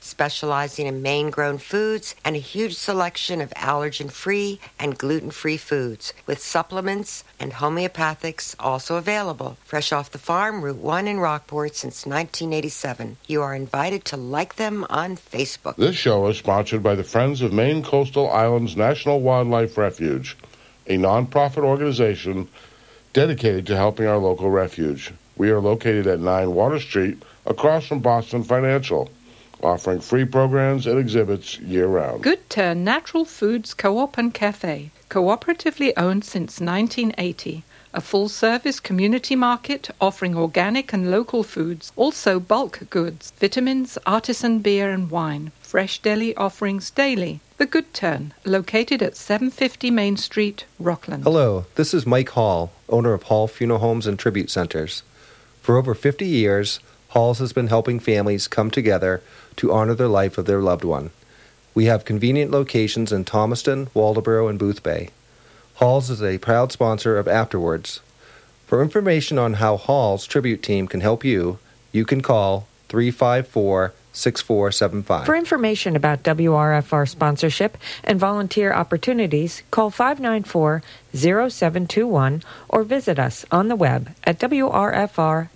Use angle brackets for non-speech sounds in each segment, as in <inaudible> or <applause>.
specializing in Maine grown foods and a huge selection of allergen free and gluten free foods, with supplements and homeopathics also available. Fresh off the farm, Route 1 in Rockport since 1987. You are invited to like them on Facebook. This show is sponsored by the Friends of Maine Coastal Islands National Wildlife Refuge, a nonprofit organization dedicated to helping our local refuge. We are located at 9 Water Street, across from Boston Financial, offering free programs and exhibits year round. Good Turn Natural Foods Co-op and Cafe, cooperatively owned since 1980. A full-service community market offering organic and local foods, also bulk goods, vitamins, artisan beer and wine, fresh deli offerings daily. The Good Turn, located at 750 Main Street, Rockland. Hello, this is Mike Hall, owner of Hall Funeral Homes and Tribute Centers. For over 50 years, Halls has been helping families come together to honor the life of their loved one. We have convenient locations in Thomaston, Waldoboro, and Boothbay. Halls is a proud sponsor of Afterwards. For information on how Hall's tribute team can help you, you can call 354 6475. For information about WRFR sponsorship and volunteer opportunities, call 594 0721 or visit us on the web at wrfr.org.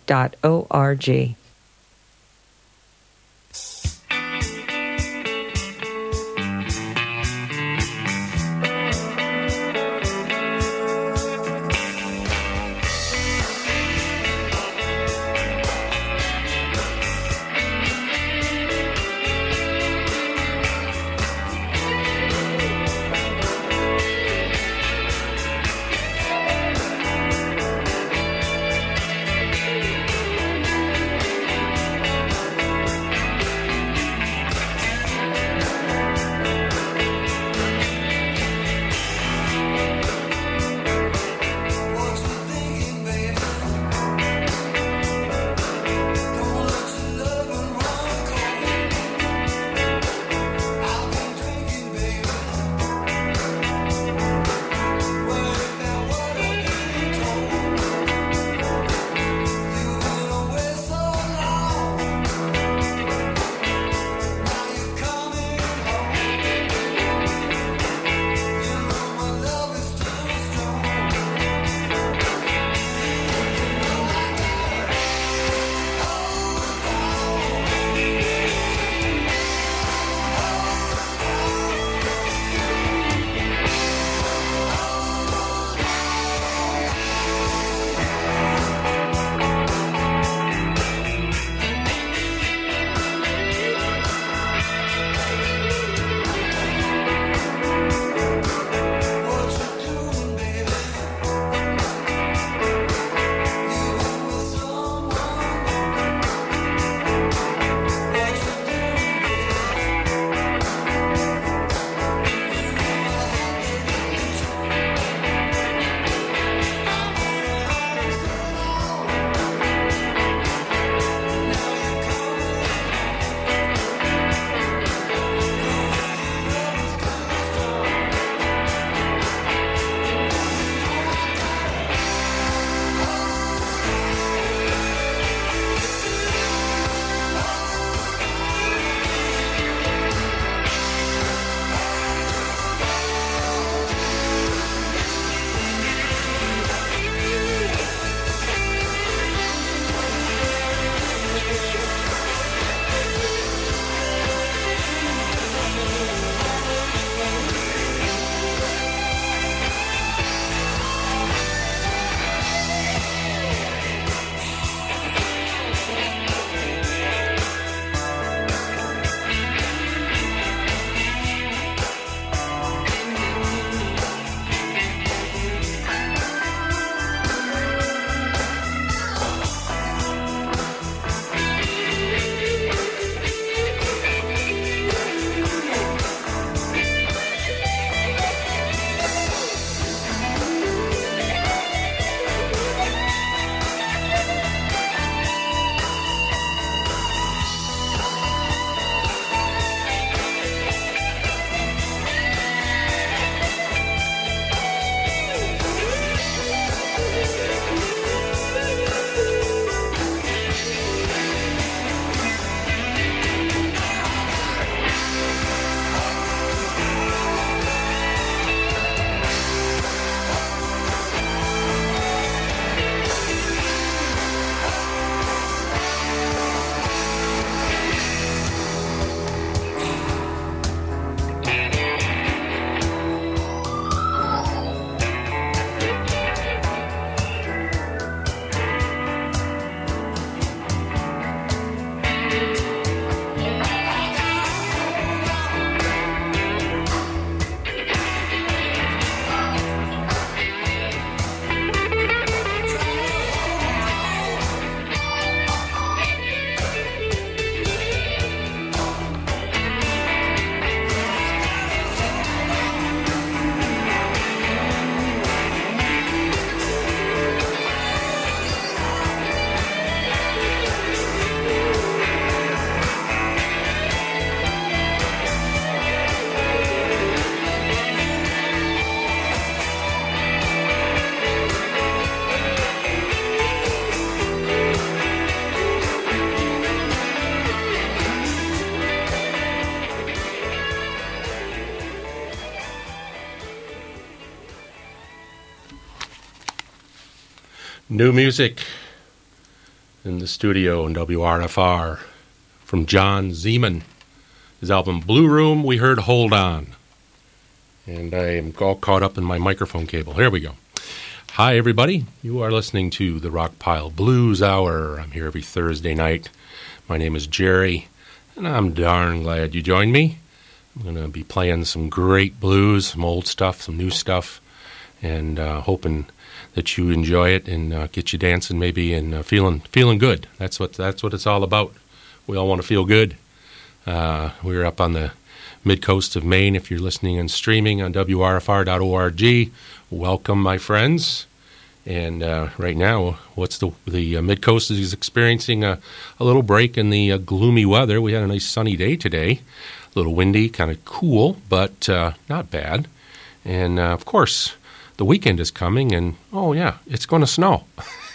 New music in the studio in WRFR from John Zeman. His album Blue Room, we heard Hold On. And I am all caught up in my microphone cable. Here we go. Hi, everybody. You are listening to the Rockpile Blues Hour. I'm here every Thursday night. My name is Jerry, and I'm darn glad you joined me. I'm going to be playing some great blues, some old stuff, some new stuff, and uh, hoping that you enjoy it and uh, get you dancing maybe and uh, feeling feeling good. That's what that's what it's all about. We all want to feel good. Uh, we're up on the mid coast of Maine. If you're listening and streaming on WRFR.org, welcome, my friends. And right now, what's the the mid coast is experiencing a, a little break in the gloomy weather. We had a nice sunny day today, a little windy, kind of cool, but not bad. And of course, the weekend is coming, and oh yeah, it's going to snow.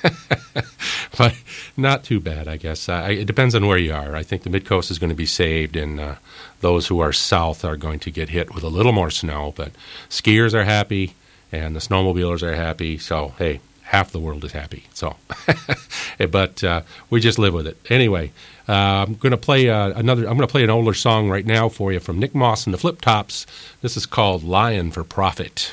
<laughs> but not too bad, I guess. It depends on where you are. I think the mid coast is going to be saved, and uh, those who are south are going to get hit with a little more snow. But skiers are happy, and the snowmobilers are happy. So hey, half the world is happy. So, <laughs> but uh, we just live with it anyway. Uh, I'm going to play another. I'm going to play an older song right now for you from Nick Moss and the Flip Tops. This is called "Lying for Profit."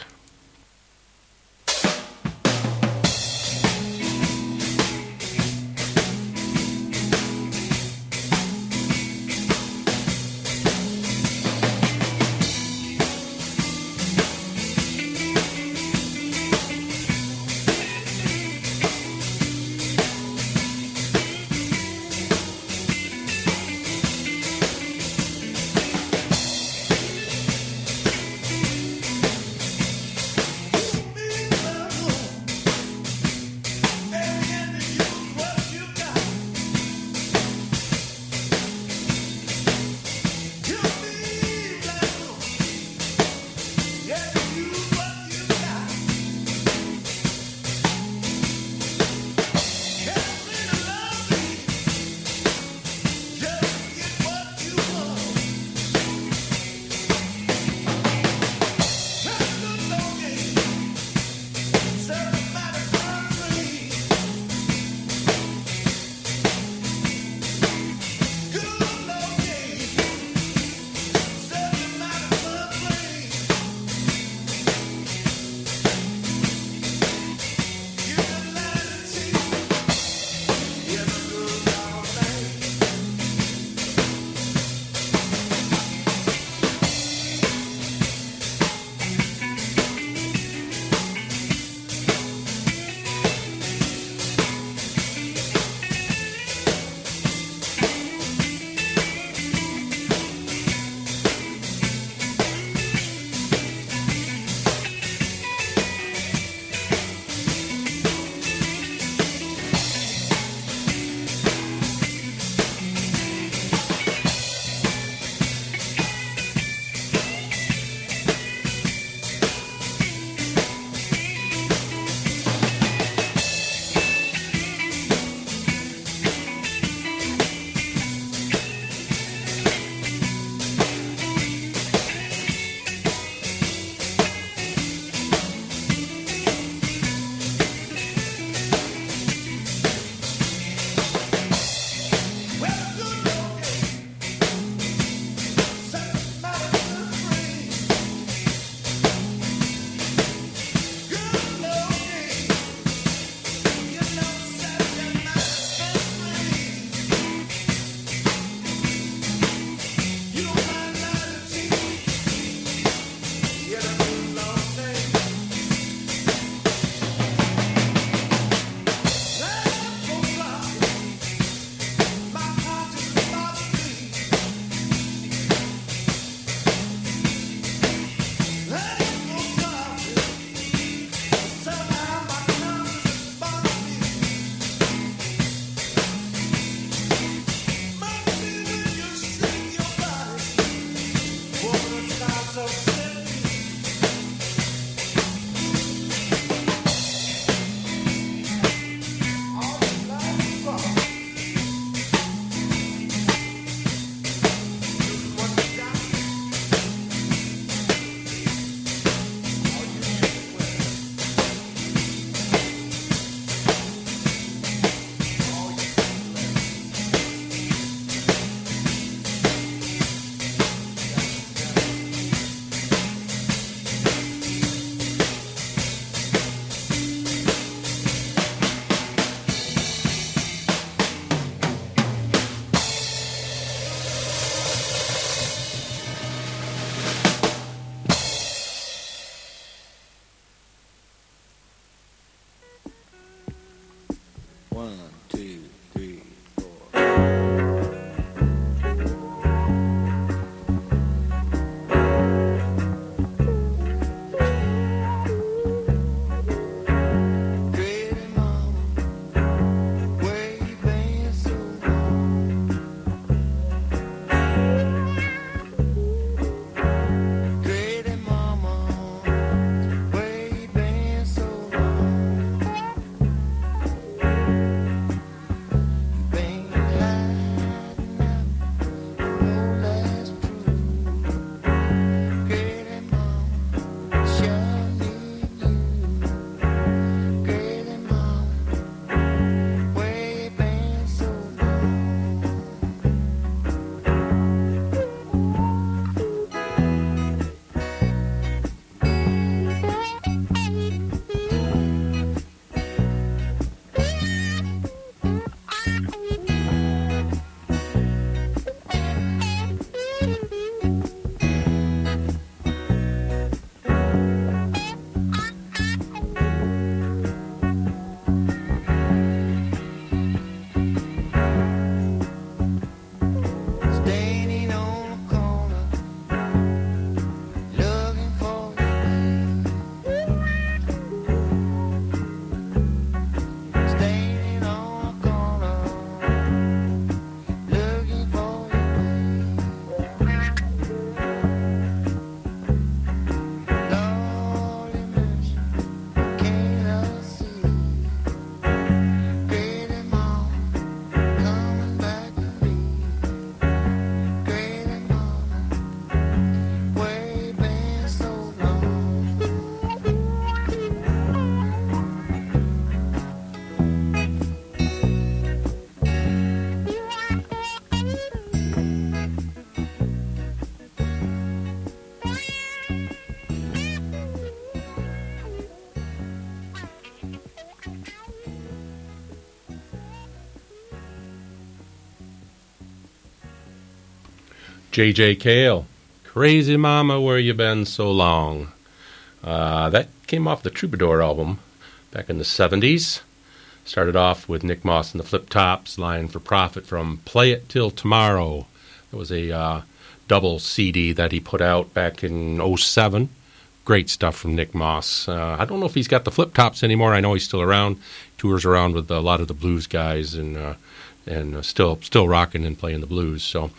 J.J. Cale, Crazy Mama, Where You Been So Long? Uh, that came off the Troubadour album back in the 70s. Started off with Nick Moss and the Flip Tops, Lying for Profit from Play It Till Tomorrow. It was a uh, double CD that he put out back in 07. Great stuff from Nick Moss. Uh, I don't know if he's got the Flip Tops anymore. I know he's still around. Tours around with a lot of the blues guys and and uh, still still rocking and playing the blues. So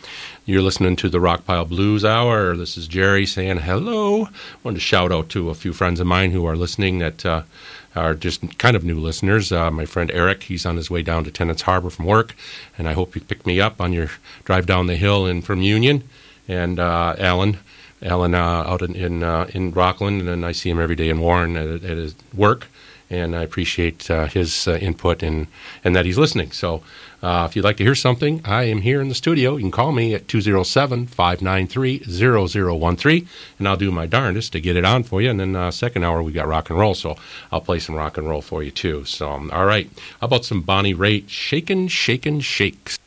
you're listening to the Rockpile Blues Hour. This is Jerry saying hello. Wanted to shout out to a few friends of mine who are listening that uh, are just kind of new listeners. Uh, my friend Eric, he's on his way down to Tenants Harbor from work, and I hope you pick me up on your drive down the hill in from Union. And uh, Alan. Alan out in in, in Rockland, and I see him every day in Warren at, at his work, and I appreciate uh, his uh, input and and that he's listening. So uh, if you'd like to hear something, I am here in the studio. You can call me at 207 593 0013, and I'll do my darndest to get it on for you. And then, uh, second hour, we've got rock and roll, so I'll play some rock and roll for you, too. So, um, all right. How about some Bonnie Raitt? Shakin', Shakin', Shakes.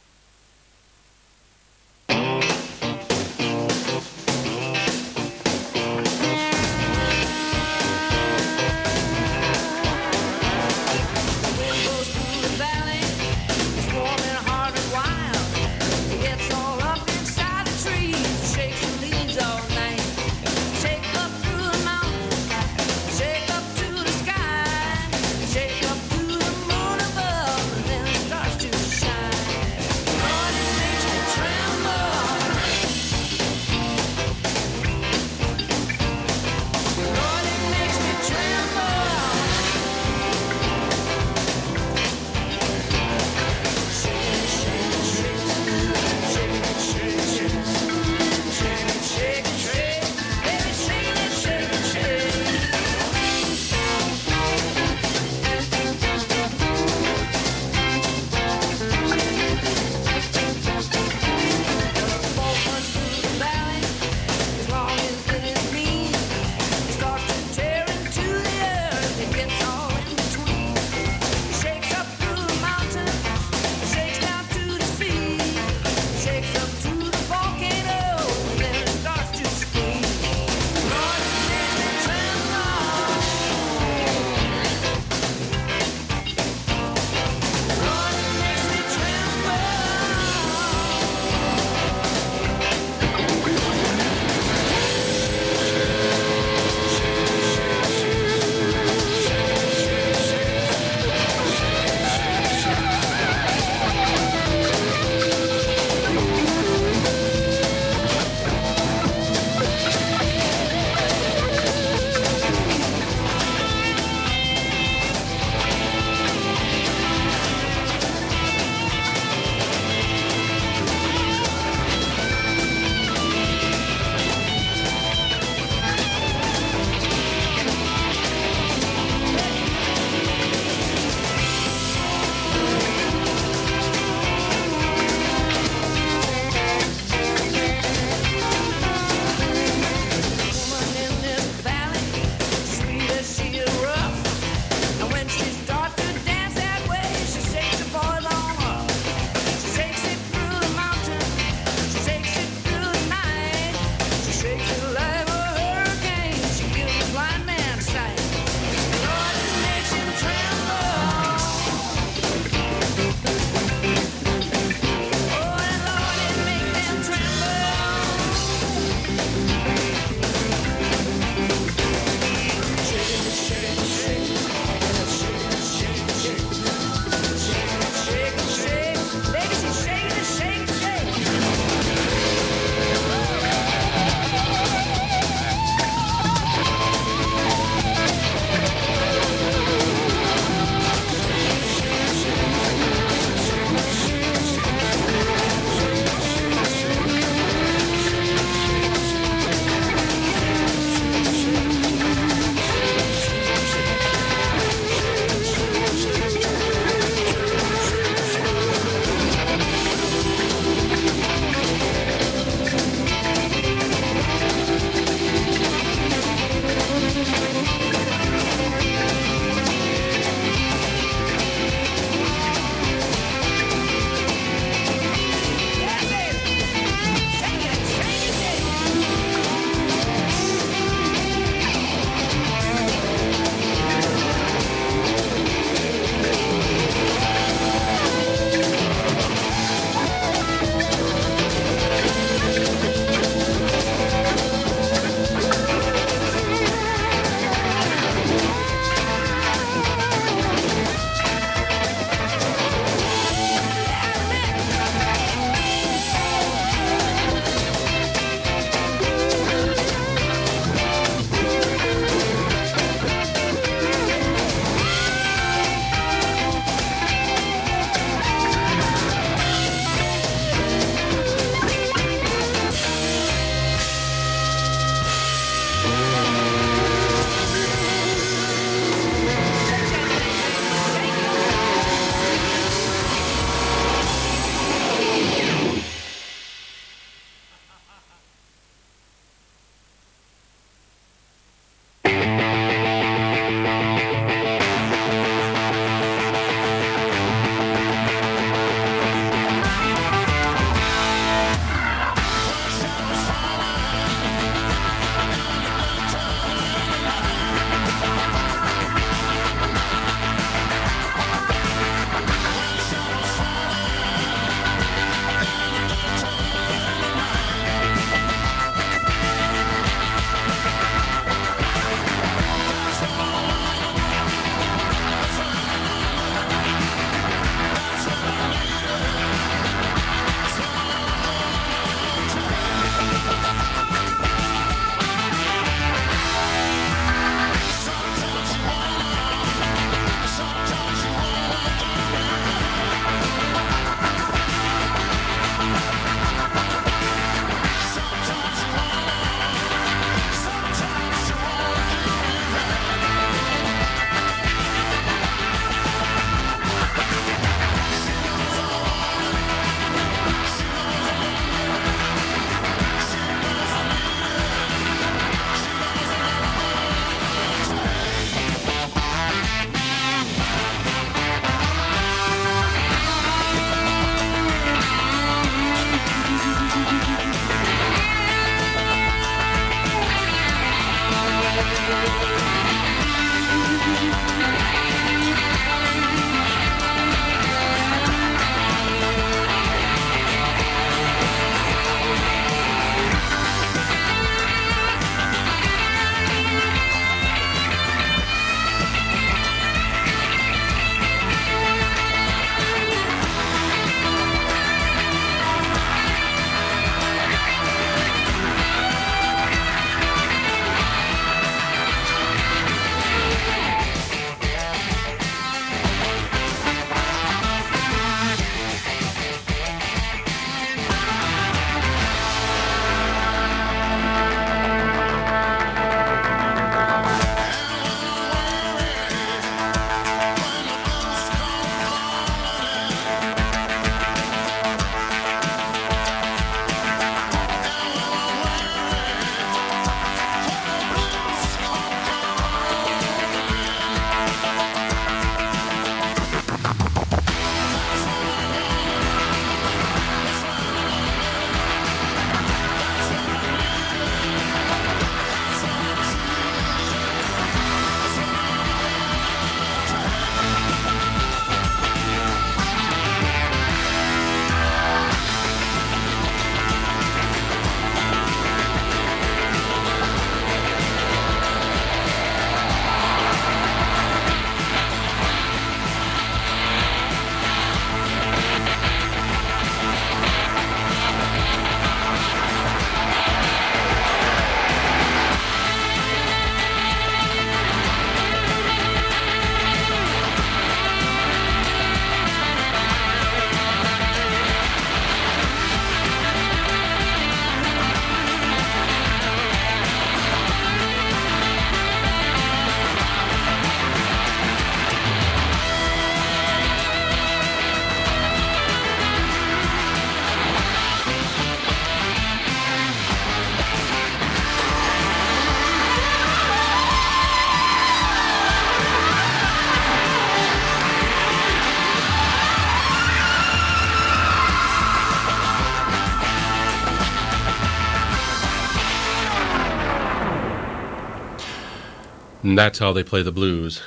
And that's how they play the blues.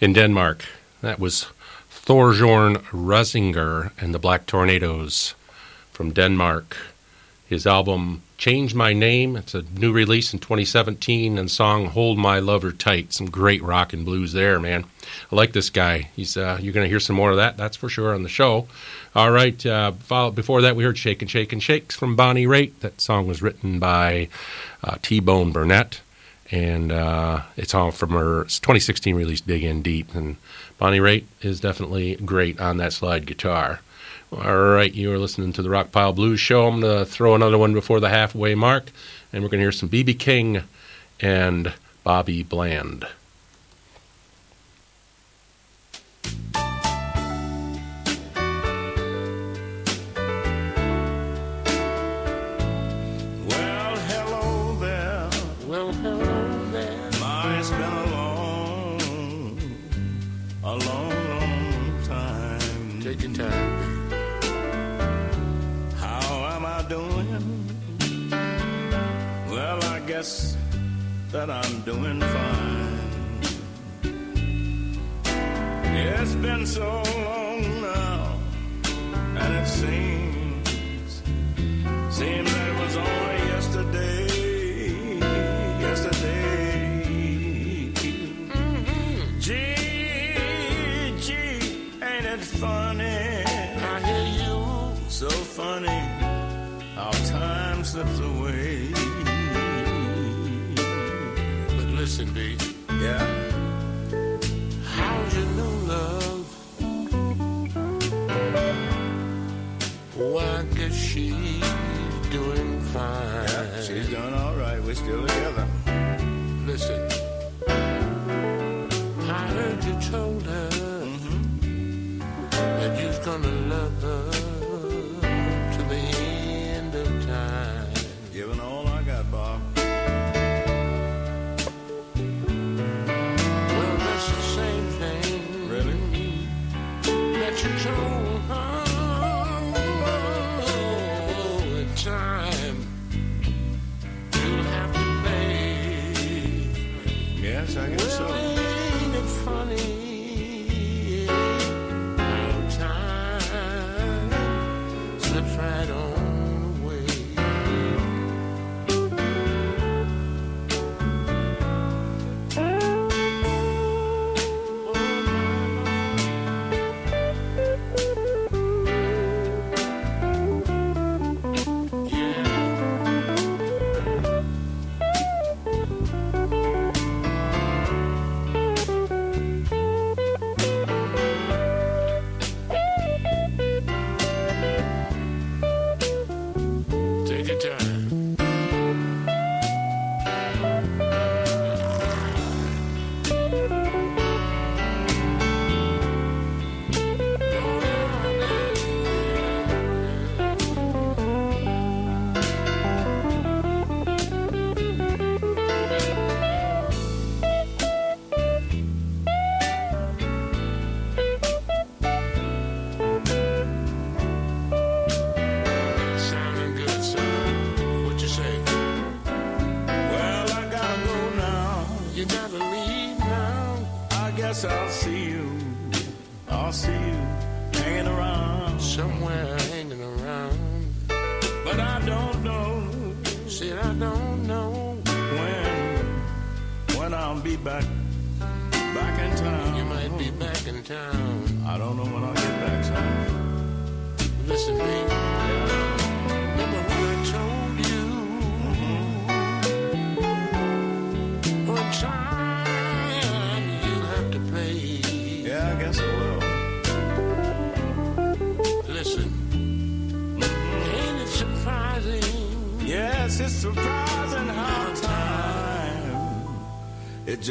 In Denmark, that was Thorbjorn Risager and the Black Tornadoes from Denmark. His album Change My Name, it's a new release in 2017, and song Hold My Lover Tight. Some great rock and blues there, man. I like this guy. He's uh, You're going to hear some more of that, that's for sure, on the show. All right, uh, before that, we heard Shake and Shake and Shakes from Bonnie Raitt. That song was written by uh, T Bone Burnett, and uh, it's all from her 2016 release, Dig In Deep. And Bonnie Raitt is definitely great on that slide guitar. All right, you are listening to the Rockpile Blues Show. I'm going to throw another one before the halfway mark, and we're going to hear some B.B. King and Bobby Bland. That I'm doing fine. It's been so long now, and it seems seems that it was only. Yesterday, slips away listen, B. Yeah. How's your new love? Oh, I guess she's doing fine. Yeah, she's doing all right. We're still together. Listen. I heard you told her mm-hmm. that you're gonna love her Giving all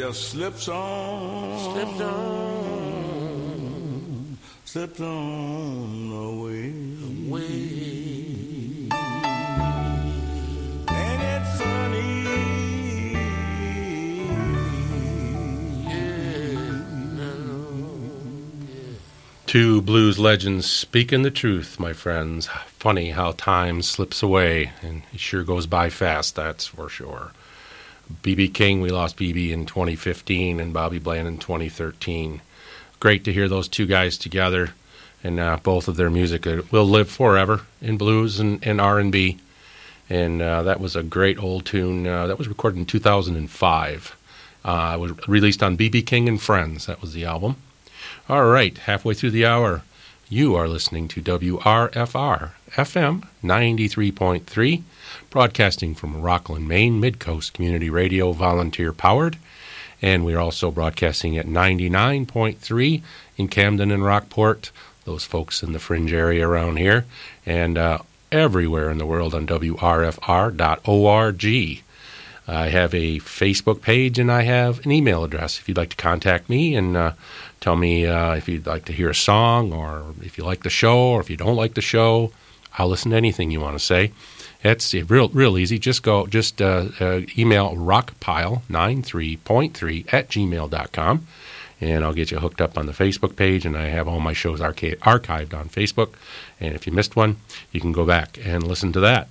just slips on, slips on, slips on away. away. Ain't it funny? Two blues legends speaking the truth, my friends. Funny how time slips away, and it sure goes by fast, that's for sure. BB King, we lost BB in 2015, and Bobby Bland in 2013. Great to hear those two guys together, and uh, both of their music will live forever in blues and, and R&B. And uh, that was a great old tune. Uh, that was recorded in 2005. Uh, it was released on BB King and Friends. That was the album. All right, halfway through the hour, you are listening to WRFR FM 93.3, broadcasting from Rockland, Maine, Midcoast Community Radio, volunteer powered. And we're also broadcasting at 99.3 in Camden and Rockport, those folks in the fringe area around here, and uh, everywhere in the world on WRFR.org. I have a Facebook page and I have an email address if you'd like to contact me and uh, tell me uh, if you'd like to hear a song or if you like the show or if you don't like the show. I'll listen to anything you want to say. It's real, real easy. Just go, just uh, uh, email rockpile93.3 at gmail.com and I'll get you hooked up on the Facebook page. And I have all my shows archived on Facebook. And if you missed one, you can go back and listen to that.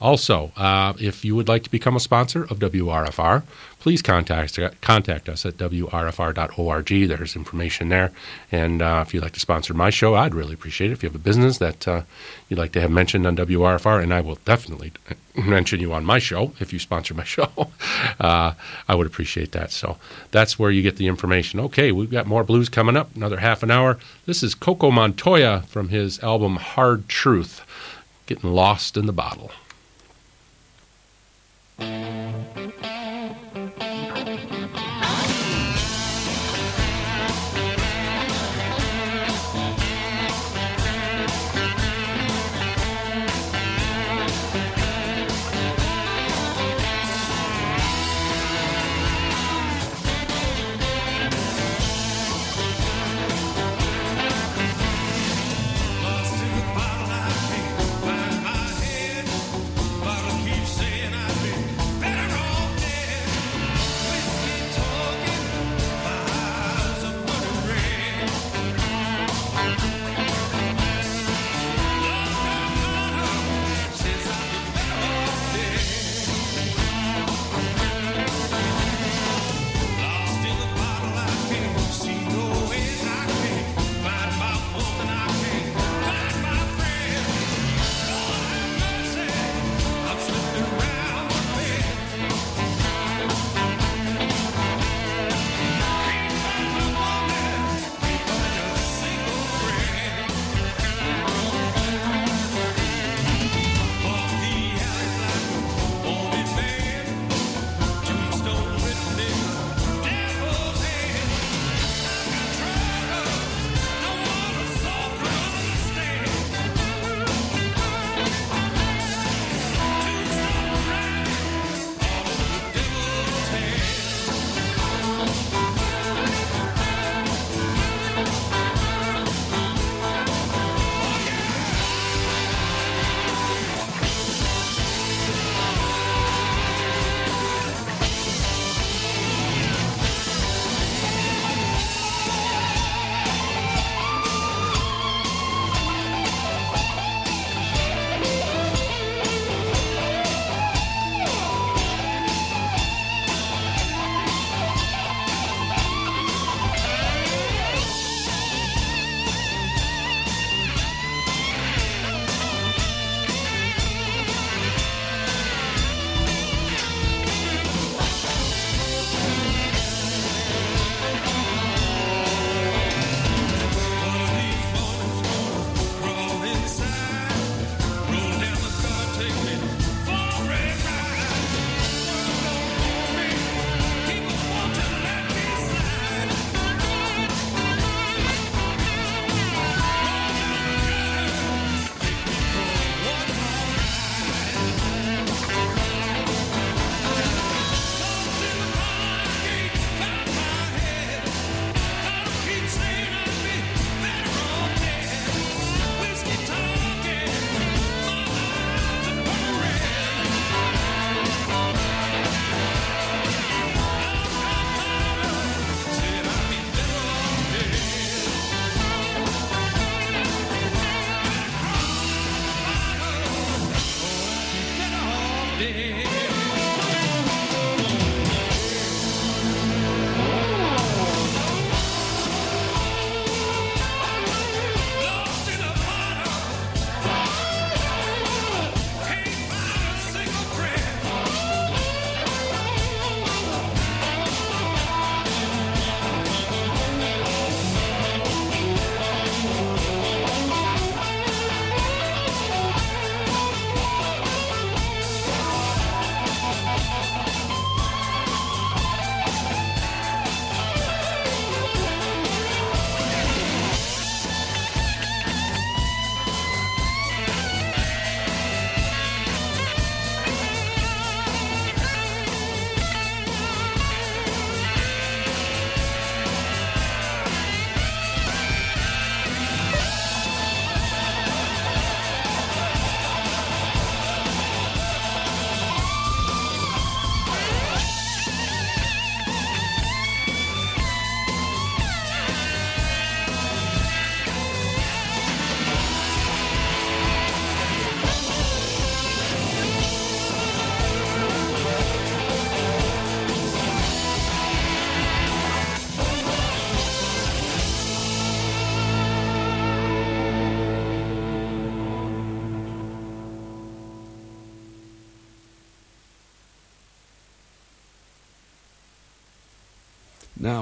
Also, uh, if you would like to become a sponsor of WRFR, please contact, contact us at WRFR.org. There's information there. And uh, if you'd like to sponsor my show, I'd really appreciate it. If you have a business that uh, you'd like to have mentioned on WRFR, and I will definitely <laughs> mention you on my show if you sponsor my <laughs> show, uh, I would appreciate that. So that's where you get the information. Okay, we've got more blues coming up, another half an hour. This is Coco Montoya from his album Hard Truth, Getting Lost in the Bottle.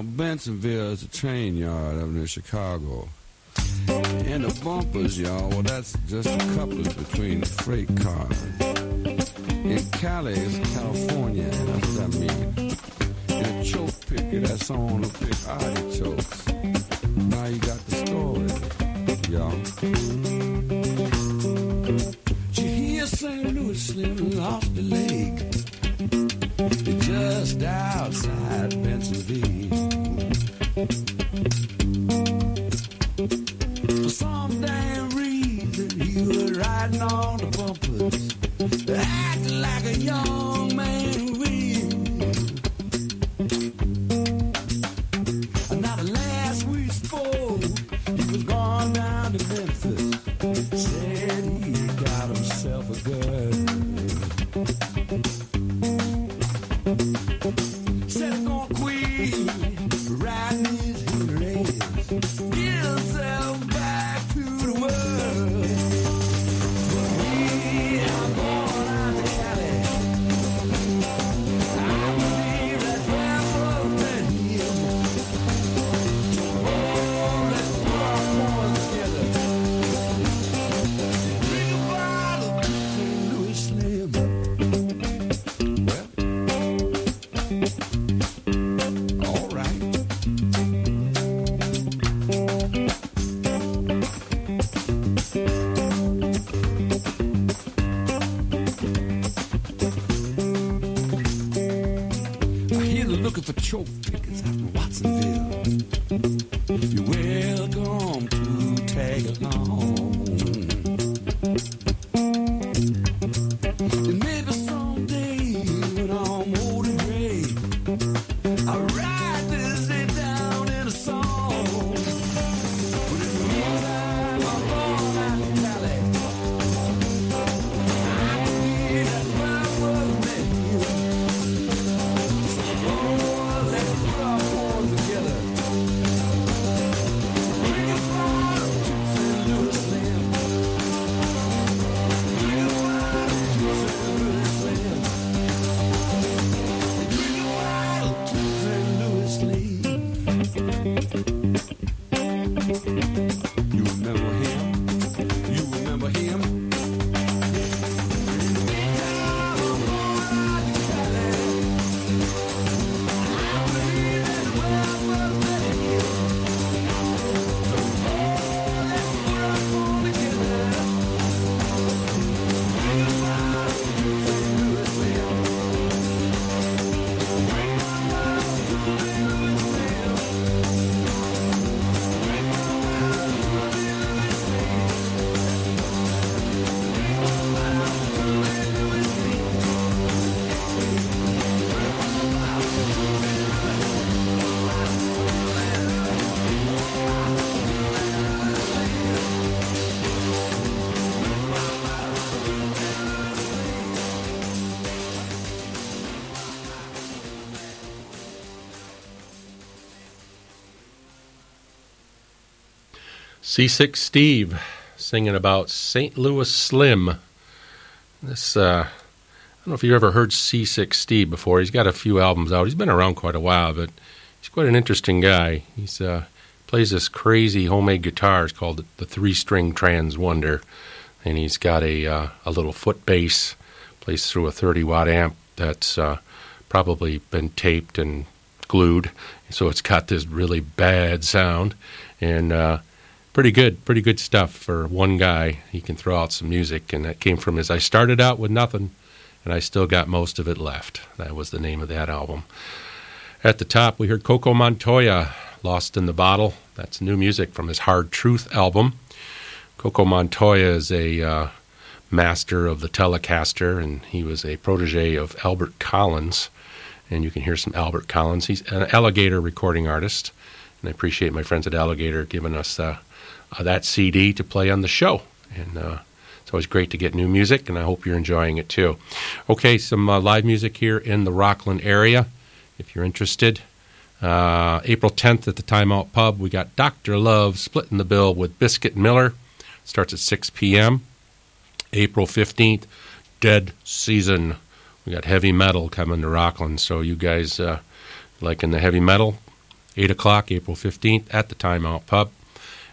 Now, Bensenville is a train yard up near Chicago. And the bumpers, y'all, well, that's just a couplers between the freight cars. In Cali is California, that's what I mean. And a choke picker, that's on the pick artichokes. Gone down to Memphis. Said Seasick Steve singing about St. Louis Slim. This, uh, I don't know if you've ever heard Seasick Steve before. He's got a few albums out. He's been around quite a while, but he's quite an interesting guy. He's uh, plays this crazy homemade guitar. It's called the three string trance wonder, and he's got a uh, a little foot bass. Plays through a 30 watt amp that's probably been taped and glued, so it's got this really bad sound, and pretty good, pretty good stuff for one guy. He can throw out some music, and that came from his. I started out with nothing, and I still got most of it left. That was the name of that album. At the top, we heard Coco Montoya, Lost in the Bottle. That's new music from his Hard Truth album. Coco Montoya is a uh, master of the Telecaster, and he was a protege of Albert Collins. And you can hear some Albert Collins. He's an Alligator recording artist, and I appreciate my friends at Alligator giving us uh, uh, that CD to play on the show. And uh, it's always great to get new music, and I hope you're enjoying it too. Okay, some uh, live music here in the Rockland area, if you're interested. Uh, April 10th at the Timeout Pub, we got Dr. Love splitting the bill with Biscuit Miller. Starts at 6 p.m. April 15th, Dead Season. We got heavy metal coming to Rockland, so you guys uh, liking the heavy metal, 8 o'clock, April 15th, at the Time Out Pub.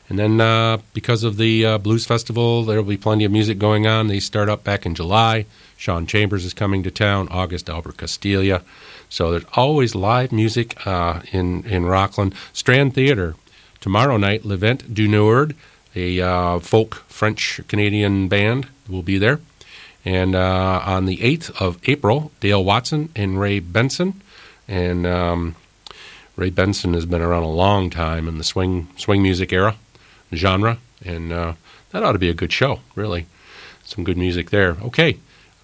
And then, uh, because of the uh, Blues Festival, there will be plenty of music going on. They start up back in July. Sean Chambers is coming to town, August Albert Castiglia. So there's always live music uh, in, in Rockland. Strand Theater, tomorrow night, Le Vent du Nord, a folk French Canadian band, will be there. And on the 8th of April, Dale Watson and Ray Benson. And um, Ray Benson has been around a long time in the swing, swing music era, genre. And uh, that ought to be a good show, really. Some good music there. Okay,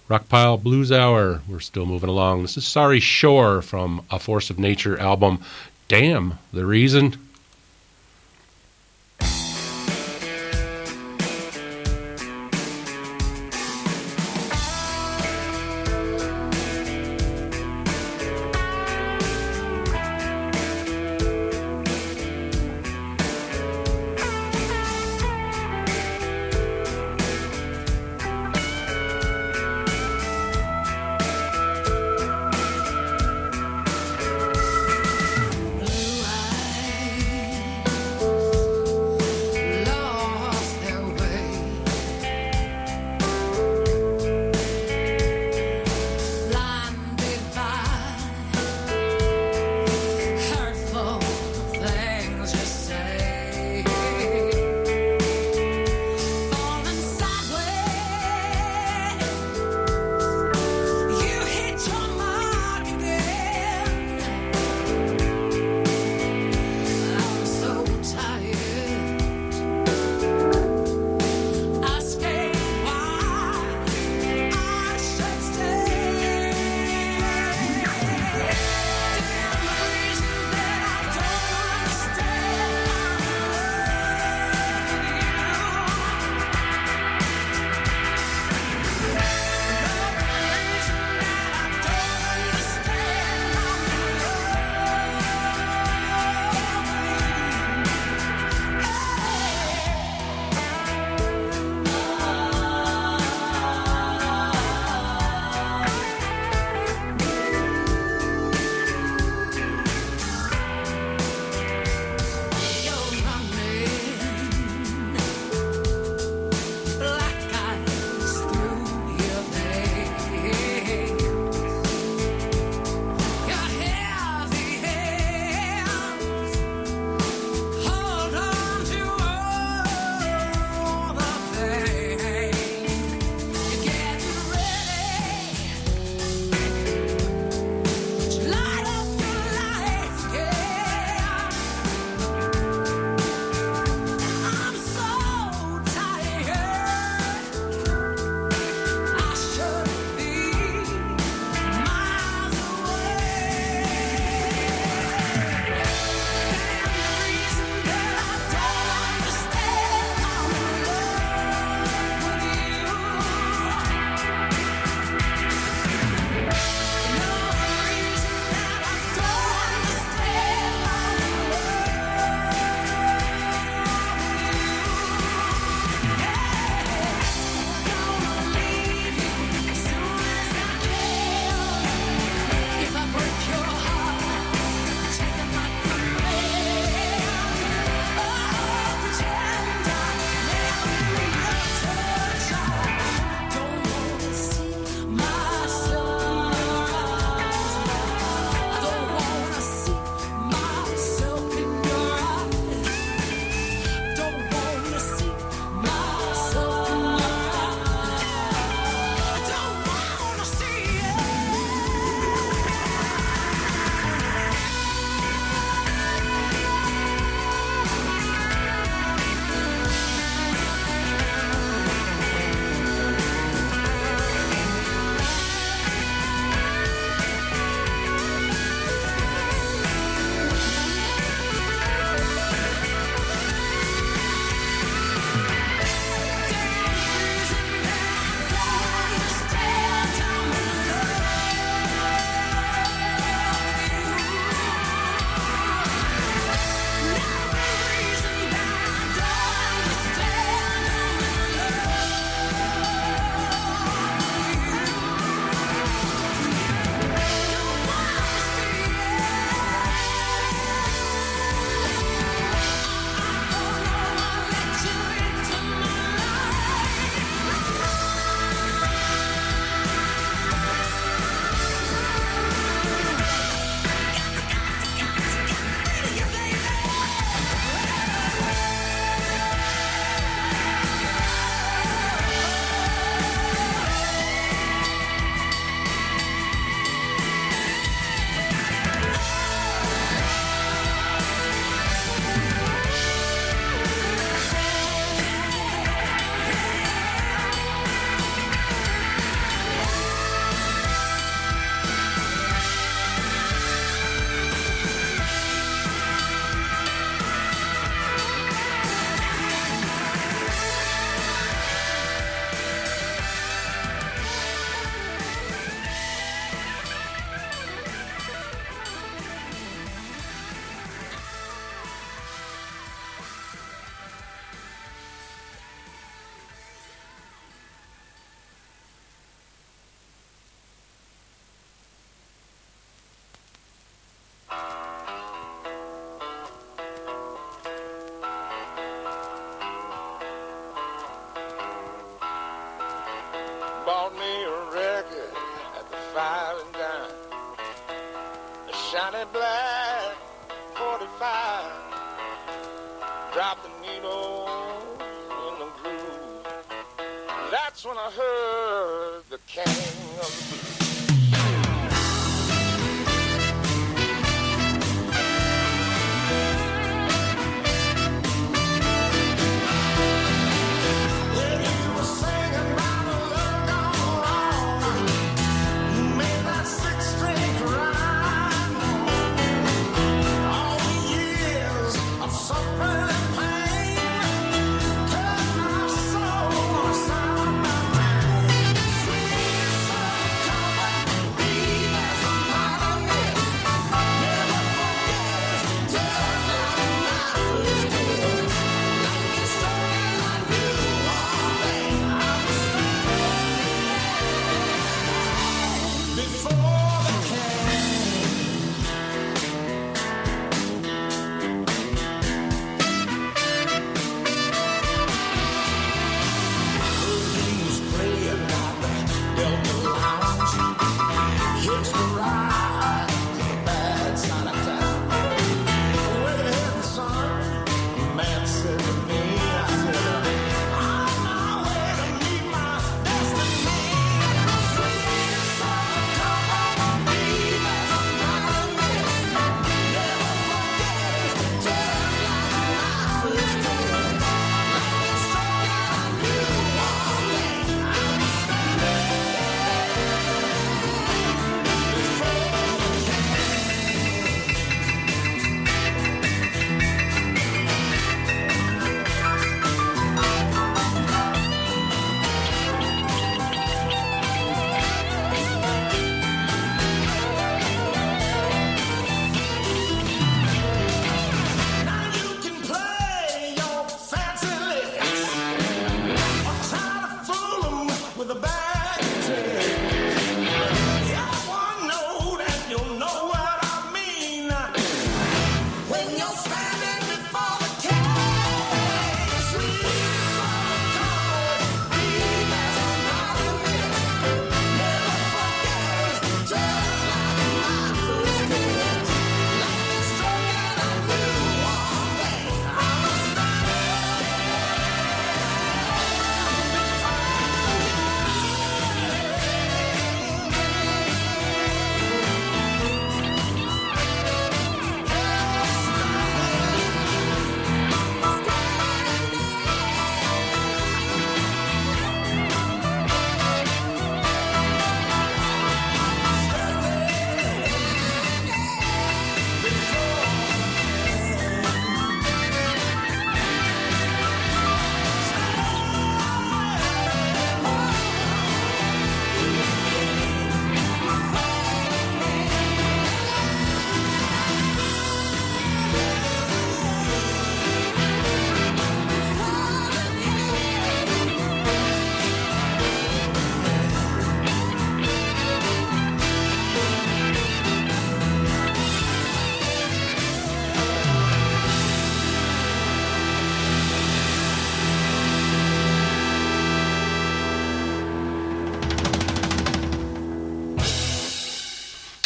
Rockpile Blues Hour. We're still moving along. This is Sari Schorr from A Force of Nature album. Damn, the reason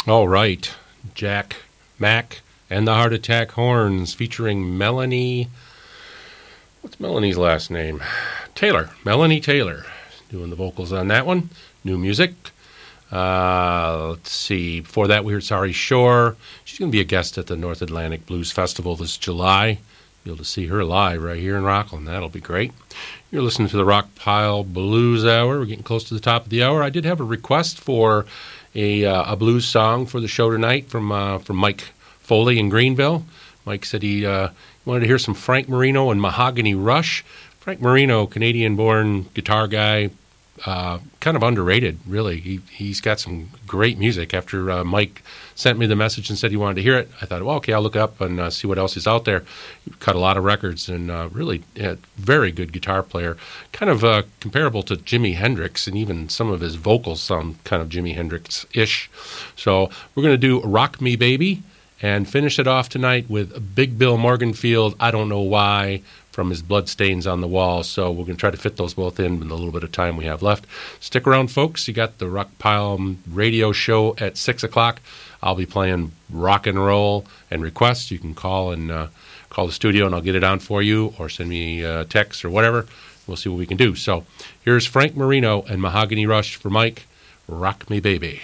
All right. Jack Mack and the Heart Attack Horns featuring Melanie. What's Melanie's last name? Taylor. Melanie Taylor doing the vocals on that one. New music. Uh, let's see. Before that, we heard Sari Schorr. She's going to be a guest at the North Atlantic Blues Festival this July. Be able to see her live right here in Rockland. That'll be great. You're listening to the Rock Pile Blues Hour. We're getting close to the top of the hour. I did have a request for a, uh, a blues song for the show tonight from uh, from Mike Foley in Greenville. Mike said he uh, wanted to hear some Frank Marino and Mahogany Rush. Frank Marino, Canadian-born guitar guy, uh, kind of underrated, really. He he's got some great music. After uh, Mike sent me the message and said he wanted to hear it, I thought, well, okay, I'll look up and uh, see what else is out there. He cut a lot of records and really uh, very good guitar player. Kind of comparable to Jimi Hendrix, and even some of his vocals sound kind of Jimi Hendrix ish. So we're going to do Rock Me Baby and finish it off tonight with Big Bill Morganfield. I don't know why from his blood stains on the wall. So we're going to try to fit those both in in the little bit of time we have left. Stick around, folks. You got the Rock Pile radio show at 6 o'clock. I'll be playing rock and roll and requests. You can call and uh, call the studio, and I'll get it on for you, or send me a text or whatever. We'll see what we can do. So here's Frank Marino and Mahogany Rush for Mike. Rock Me Baby.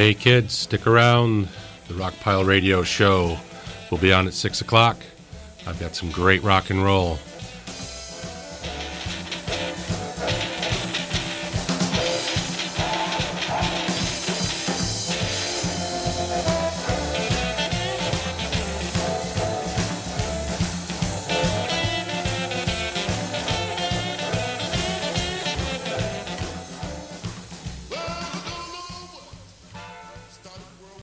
Hey kids, stick around. The Rockpile Radio Show will be on at 6 o'clock. I've got some great rock and roll.